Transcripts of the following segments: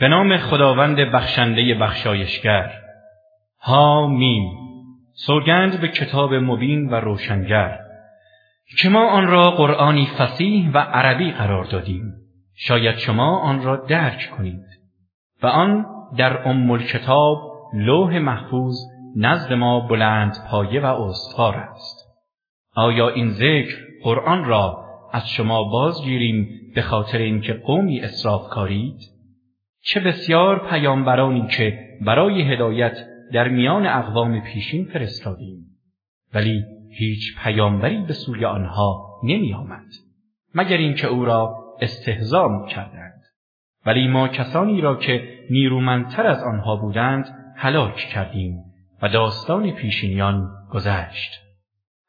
به نام خداوند بخشنده بخشایشگر. ها میم سوگند به کتاب مبین و روشنگر که ما آن را قرآنی فسیح و عربی قرار دادیم. شاید شما آن را درک کنید و آن در ام کتاب لوح محفوظ نزد ما بلند پایه و استوار است. آیا این ذکر قرآن را از شما بازگیریم به خاطر اینکه قومی اصراف کارید چه بسیار پیامبرانی که برای هدایت در میان اقوام پیشین فرستادیم. ولی هیچ پیامبری به سوی آنها نمی آمد مگر اینکه او را استهزا کردند. ولی ما کسانی را که نیرومندتر از آنها بودند هلاک کردیم و داستان پیشینیان گذشت.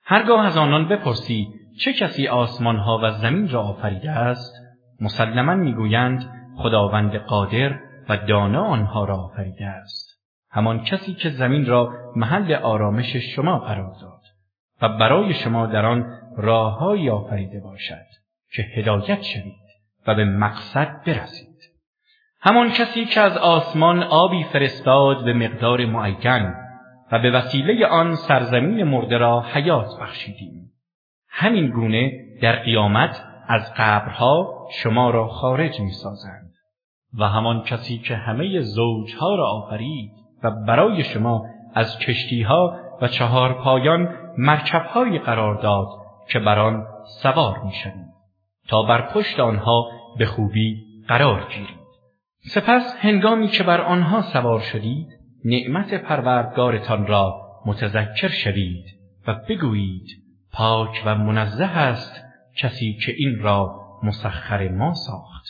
هرگاه از آنان بپرسی چه کسی آسمانها و زمین را آفریده است مسلما می‌گویند خداوند قادر و دانا آنها را آفریده است. همان کسی که زمین را محل آرامش شما قرار داد و برای شما در آن راههایی آفریده باشد که هدایت شوید و به مقصد برسید. همان کسی که از آسمان آبی فرستاد به مقدار معین و به وسیله آن سرزمین مرده را حیات بخشیدیم. همین گونه در قیامت از قبرها شما را خارج می سازند و همان کسی که همه زوجها را آفرید و برای شما از کشتیها و چهار پایان مرکبهایی قرار داد که بر آن سوار می‌شوید. تا بر پشت آنها به خوبی قرار گیرید. سپس هنگامی که بر آنها سوار شدید نعمت پروردگارتان را متذکر شوید و بگویید پاک و منزه است کسی که این را مسخر ما ساخت.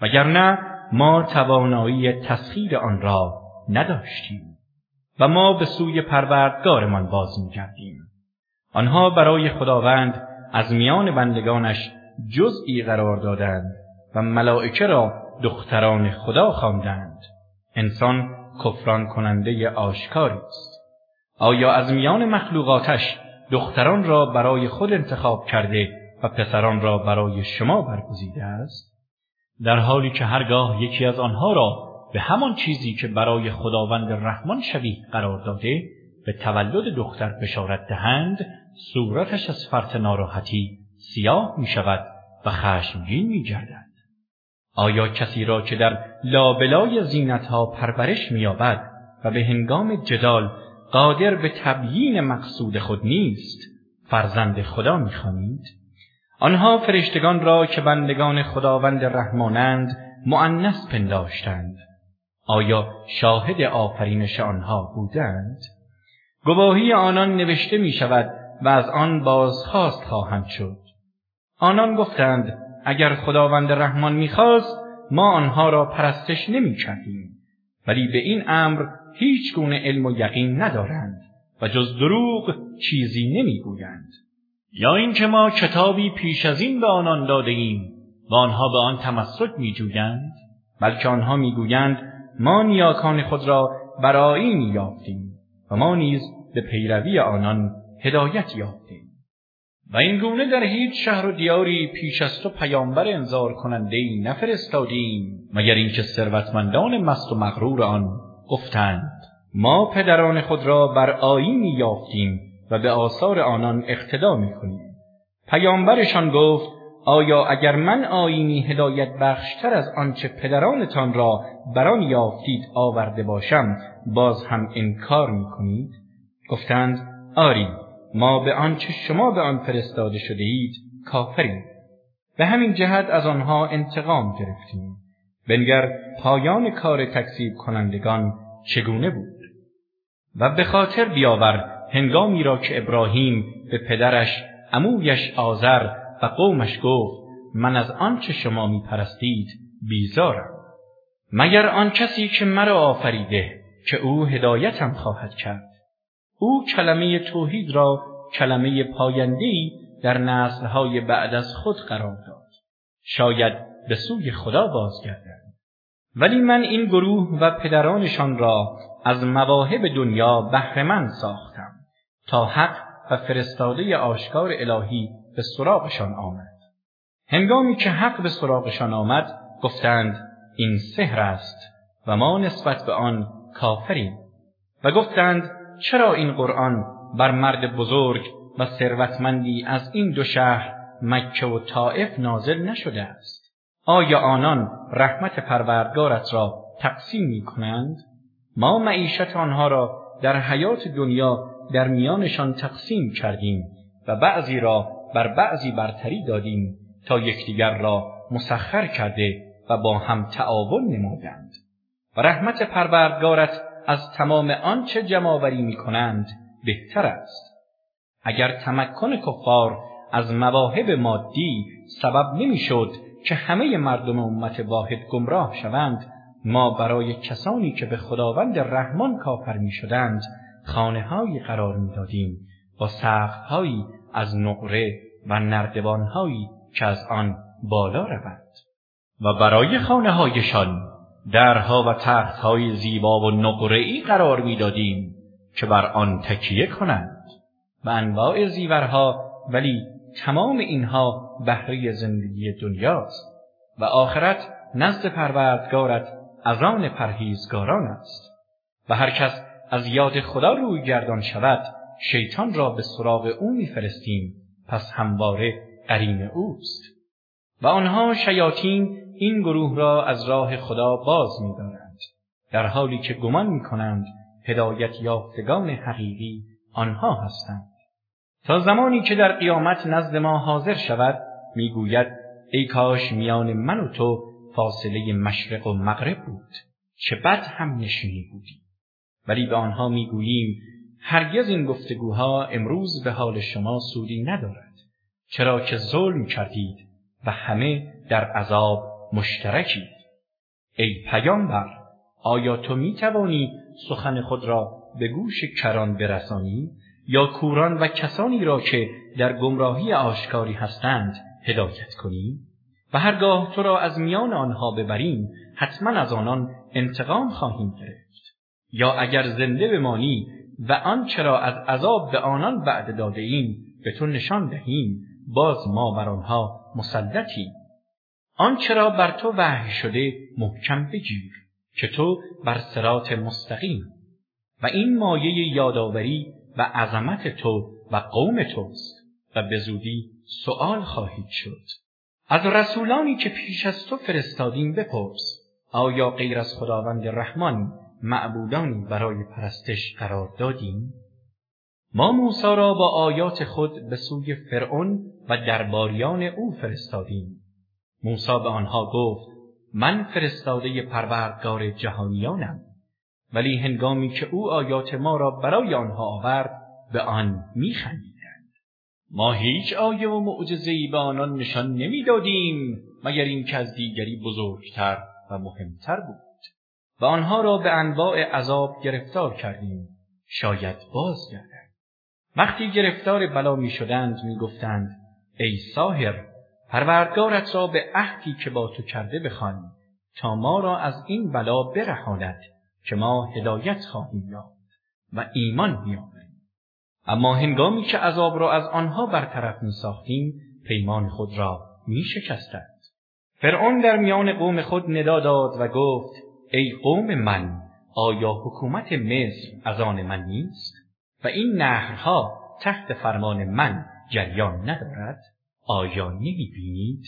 وگرنه ما توانایی تسخیر آن را نداشتیم و ما به سوی پروردگارمان باز میگردیم آنها برای خداوند از میان بندگانش جزئی قرار دادند و ملائکه را دختران خدا خواندند. انسان کفران کننده آشکاری است. آیا از میان مخلوقاتش دختران را برای خود انتخاب کرده و پسران را برای شما برگزیده است؟ در حالی که هرگاه یکی از آنها را به همان چیزی که برای خداوند رحمان شبیه قرار داده به تولد دختر بشارت دهند صورتش از فرط ناراحتی سیاه می شود و خشمگین می گردد. آیا کسی را که در لابلای زینتها پرورش مییابد و به هنگام جدال قادر به تبیین مقصود خود نیست فرزند خدا می‌خوانید آنها فرشتگان را که بندگان خداوند رحمانند معنس پنداشتند. آیا شاهد آفرینش آنها بودند؟ گواهی آنان نوشته می شود و از آن بازخواست خواهند شد. آنان گفتند اگر خداوند رحمان می‌خواست ما آنها را پرستش نمی کردیم ولی به این امر هیچ گونه علم و یقین ندارند و جز دروغ چیزی نمی‌گویند. یا اینکه ما کتابی پیش از این به آنان داده ایم و آنها به آن تمسک میجویند؟ بلکه آنها می‌گویند ما نیاکان خود را بر آیینی یافتیم و ما نیز به پیروی آنان هدایت یافتیم. و این گونه در هیچ شهر و دیاری پیش از تو پیامبر انذار کننده ای نفرستادیم مگر اینکه ثروتمندان مست و مغرور آن گفتند ما پدران خود را بر آیینی یافتیم و به آثار آنان اقتدا می‌کنیم. پیامبرشان گفت آیا اگر من آینی هدایت بخشتر از آنچه پدرانتان را بران یافتید آورده باشم باز هم انکار می‌کنید؟ گفتند آری ما به آنچه شما به آن فرستاده شده اید کافریم. به همین جهت از آنها انتقام گرفتیم. بنگر پایان کار تکذیب کنندگان چگونه بود؟ و به خاطر بیاور هنگامی را که ابراهیم به پدرش امویش آذر و قومش گفت من از آنچه شما می پرستید بیزارم. مگر آن کسی که مرا آفریده که او هدایتم خواهد کرد؟ او کلمه توحید را کلمه پایندهی در نسلهای بعد از خود قرار داد. شاید به سوی خدا بازگردند ولی من این گروه و پدرانشان را از مواهب دنیا بهرهمند ساختم. تا حق و فرستاده آشکار الهی به سراغشان آمد. هنگامی که حق به سراغشان آمد گفتند این سحر است و ما نسبت به آن کافریم. و گفتند چرا این قرآن بر مرد بزرگ و ثروتمندی از این دو شهر مکه و طائف نازل نشده است؟ آیا آنان رحمت پروردگارت را تقسیم می کنند؟ ما معیشت آنها را در حیات دنیا در میانشان تقسیم کردیم و بعضی را بر بعضی برتری دادیم تا یکدیگر را مسخر کرده و با هم تعاون نمودند. و رحمت پروردگارت از تمام آنچه جمعآوری می کنند بهتر است. اگر تمکن کفار از مواهب مادی سبب نمی‌شد که همه مردم امت واحد گمراه شوند ما برای کسانی که به خداوند رحمان کافر می شدند خانه هایی قرار می دادیم با سقف از نقره و نردبان هایی که از آن بالا رود. و برای خانه هایشان درها و تخت های زیبا و نقره ای قرار می دادیم که بر آن تکیه کنند. و انواع زیورها ولی تمام اینها بهره زندگی دنیاست و آخرت نزد پروردگارت از آن پرهیزگاران است. و هر کس از یاد خدا روی گردان شود شیطان را به سراغ او میفرستیم. پس همواره قرین اوست. و آنها شیاطین این گروه را از راه خدا باز می‌دارند در حالی که گمان می‌کنند هدایت یافتگان حقیقی آنها هستند. تا زمانی که در قیامت نزد ما حاضر شود می‌گوید ای کاش میان من و تو فاصله مشرق و مغرب بود. چه بد هم نشینی بودی. ولی به آنها می‌گوییم هرگز این گفتگوها امروز به حال شما سودی ندارد چرا که ظلم کردید و همه در عذاب مشترکید. ای پیامبر آیا تو می توانی سخن خود را به گوش کران برسانی؟ یا کوران و کسانی را که در گمراهی آشکاری هستند هدایت کنی؟ و هرگاه تو را از میان آنها ببریم حتما از آنان انتقام خواهیم گرفت. یا اگر زنده بمانی و آنچه را از عذاب به آنان وعده داده ایم به تو نشان دهیم. باز ما بر آنها مسلطیم. آنچه را بر تو وحی شده محکم بگیر که تو بر سرات مستقیم. و این مایه یادآوری و عظمت تو و قوم توست و به زودی سؤال خواهید شد. از رسولانی که پیش از تو فرستادیم بپرس آیا غیر از خداوند رحمان معبودانی برای پرستش قرار دادیم. ما موسی را با آیات خود به سوی فرعون و درباریان او فرستادیم. موسی به آنها گفت من فرستاده پروردگار جهانیانم ولی هنگامی که او آیات ما را برای آنها آورد به آن میخندیدند. ما هیچ آیه و معجزهای به آنان نشان نمی‌دادیم مگر اینکه از دیگری بزرگتر و مهمتر بود. و آنها را به انواع عذاب گرفتار کردیم. شاید بازگردند. وقتی گرفتار بلا می شدند می گفتند ای ساهر پروردگارت را به عهدی که با تو کرده بخوان تا ما را از این بلا برهاند که ما هدایت خواهیم یافت و ایمان میآوریم. اما هنگامی که عذاب را از آنها برطرف می ساختیم پیمان خود را می شکستند. فرعون در میان قوم خود ندا داد و گفت ای قوم من آیا حکومت مصر از آن من نیست؟ و این نهرها تحت فرمان من جریان ندارد؟ آیا نمی بینید؟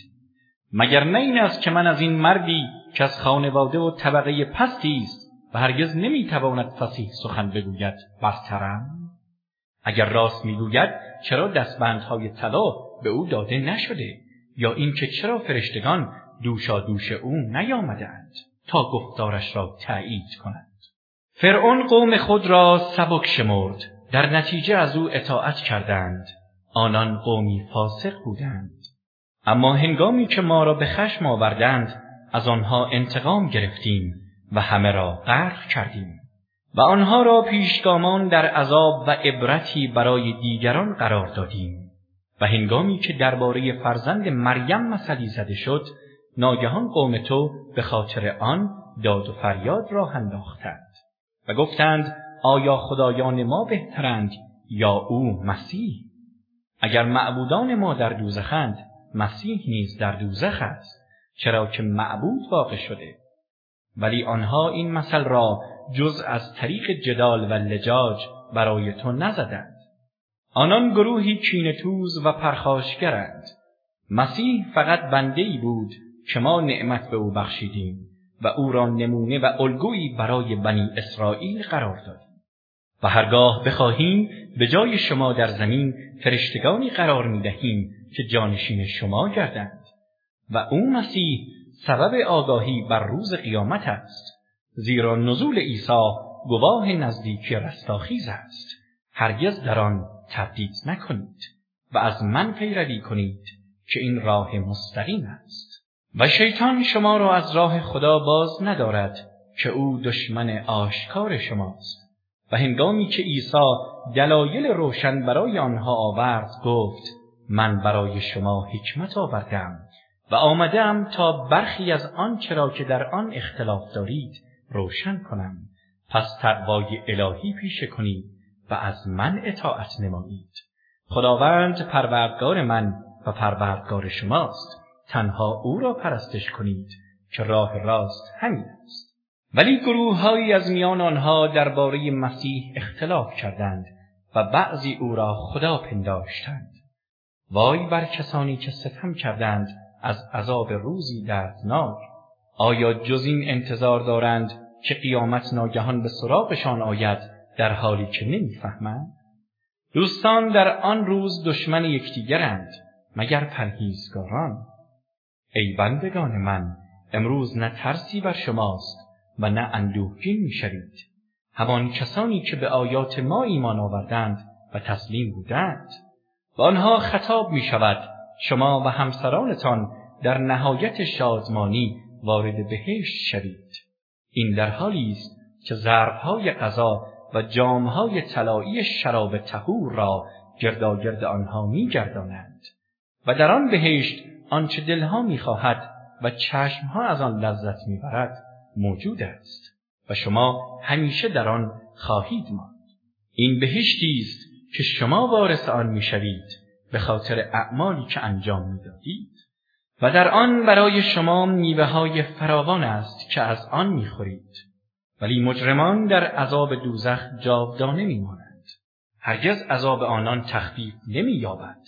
مگر نه این است که من از این مردی که از خانواده و طبقه پستی است و هرگز نمی‌تواند فسیح سخن بگوید برترم اگر راست می‌گوید چرا دستبندهای طلا به او داده نشده؟ یا اینکه چرا فرشتگان دوشا دوش او نیامدهاند؟ تا گفتارش را تایید کنند فرعون قوم خود را سبک شمرد. در نتیجه از او اطاعت کردند. آنان قومی فاسق بودند. اما هنگامی که ما را به خشم آوردند از آنها انتقام گرفتیم و همه را غرق کردیم. و آنها را پیشگامان در عذاب و عبرتی برای دیگران قرار دادیم. و هنگامی که درباره فرزند مریم مسئلی زده شد ناگهان قوم تو به خاطر آن داد و فریاد را انداختند و گفتند آیا خدایان ما بهترند یا او مسیح؟ اگر معبودان ما در دوزخند مسیح نیز در دوزخ است چرا که معبود واقع شده. ولی آنها این مثل را جز از طریق جدال و لجاج برای تو نزدند. آنان گروهی کینتوز و پرخاشگرند. مسیح فقط بنده ای بود که ما نعمت به او بخشیدیم و او را نمونه و الگویی برای بنی اسرائیل قرار دادیم. و هرگاه بخواهیم به جای شما در زمین فرشتگانی قرار می دهیم که جانشین شما گردند. و او مسیح سبب آگاهی بر روز قیامت است زیرا نزول عیسی گواه نزدیکی رستاخیز است. هرگز در آن تردید نکنید و از من پیروی کنید که این راه مستقیم است. و شیطان شما را از راه خدا باز ندارد که او دشمن آشکار شماست. و هنگامی که عیسی دلایل روشن برای آنها آورد گفت من برای شما حکمت آوردم و آمدم تا برخی از آن چرا که در آن اختلاف دارید روشن کنم. پس تقوای الهی پیشه کنید و از من اطاعت نمایید. خداوند پروردگار من و پروردگار شماست. تنها او را پرستش کنید که راه راست همین است. ولی گروههایی از میان آنها درباره مسیح اختلاف کردند و بعضی او را خدا پنداشتند. وای بر کسانی که ستم کردند از عذاب روزی دردناک. آیا جز این انتظار دارند که قیامت ناگهان به سراغشان آید در حالی که نمی‌فهمند؟ دوستان در آن روز دشمن یکدیگرند مگر پرهیزگاران؟ ای بندگان من امروز نه ترسی بر شماست و نه اندوهگین می‌شوید. همان کسانی که به آیات ما ایمان آوردند و تسلیم بودند. و آنها خطاب می شود شما و همسرانتان در نهایت شادمانی وارد بهشت شوید. این در حالی است که ضربهای غذا و جامهای طلایی شراب تهور را گرداگرد آنها میگردانند. و در آن بهشت آنچه دلها می‌خواهد و چشمها از آن لذت می‌برد موجود است و شما همیشه در آن خواهید ماند. این بهشتی است که شما وارث آن می‌شوید به خاطر اعمالی که انجام می‌دادید و در آن برای شما میوه های فراوان است که از آن می‌خورید. ولی مجرمان در عذاب دوزخ جاودانه میمانند. هرگز عذاب آنان تخفیف نمییابد.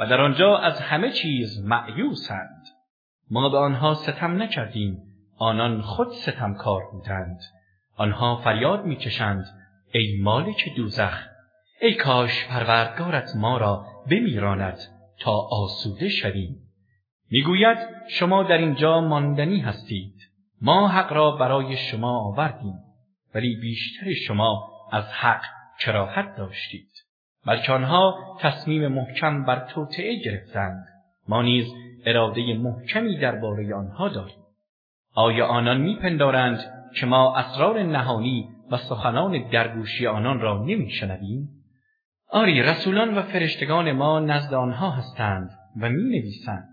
و در آنجا از همه چیز معیوسند. ما به آنها ستم نکردیم آنان خود ستمکار بودند. آنها فریاد می‌کشند ای مالک دوزخ ای کاش پروردگارت ما را بمیراند تا آسوده شویم. می‌گوید شما در اینجا ماندنی هستید. ما حق را برای شما آوردیم ولی بیشتر شما از حق کراهت داشتید. بلکه آنها تصمیم محکم بر توطعه گرفتند ما نیز اراده محکمی درباره آنها داریم آیا آنان میپندارند که ما اسرار نهانی و سخنان درگوشی آنان را نمیشنویم آری رسولان و فرشتگان ما نزد آنها هستند و می نویسند.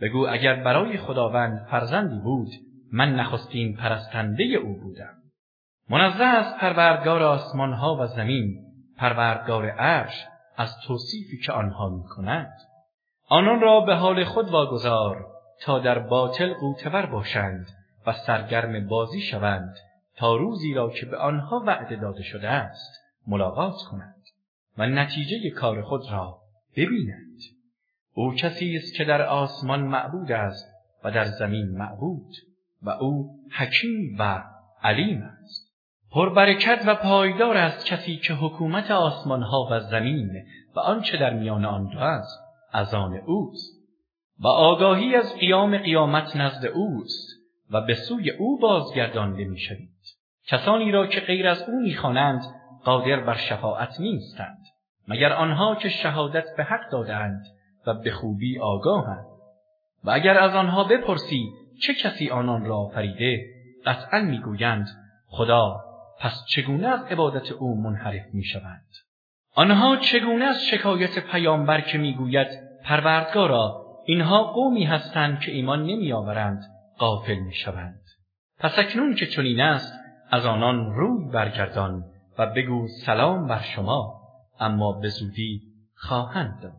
بگو اگر برای خداوند فرزندی بود من نخستین پرستنده او بودم. منزه از پروردگار آسمانها و زمین پروردگار عرش از توصیفی که آنها می کند. آنان را به حال خود واگذار تا در باطل قوتور باشند و سرگرم بازی شوند تا روزی را که به آنها وعده داده شده است ملاقات کنند و نتیجه کار خود را ببینند او کسی است که در آسمان معبود است و در زمین معبود و او حکیم و علیم است پربرکت و پایدار است کسی که حکومت آسمانها و زمین و آنچه در میان آن دو است از آن اوست. و آگاهی از قیام قیامت نزد اوست و به سوی او بازگردانده می‌شوید. کسانی را که غیر از او می‌خوانند قادر بر شفاعت نیستند. مگر آنها که شهادت به حق دادند و به خوبی آگاهند؟ و اگر از آنها بپرسی چه کسی آنان را فریده؟ قطعا می‌گویند خدا پس چگونه از عبادت او منحرف می‌شوند؟ آنها چگونه از شکایت پیامبر که می‌گوید پروردگارا اینها قومی هستند که ایمان نمیآورند غافل می‌شوند. پس اکنون که چنین است از آنان روی برگردان و بگو سلام بر شما اما به زودی خواهند داد.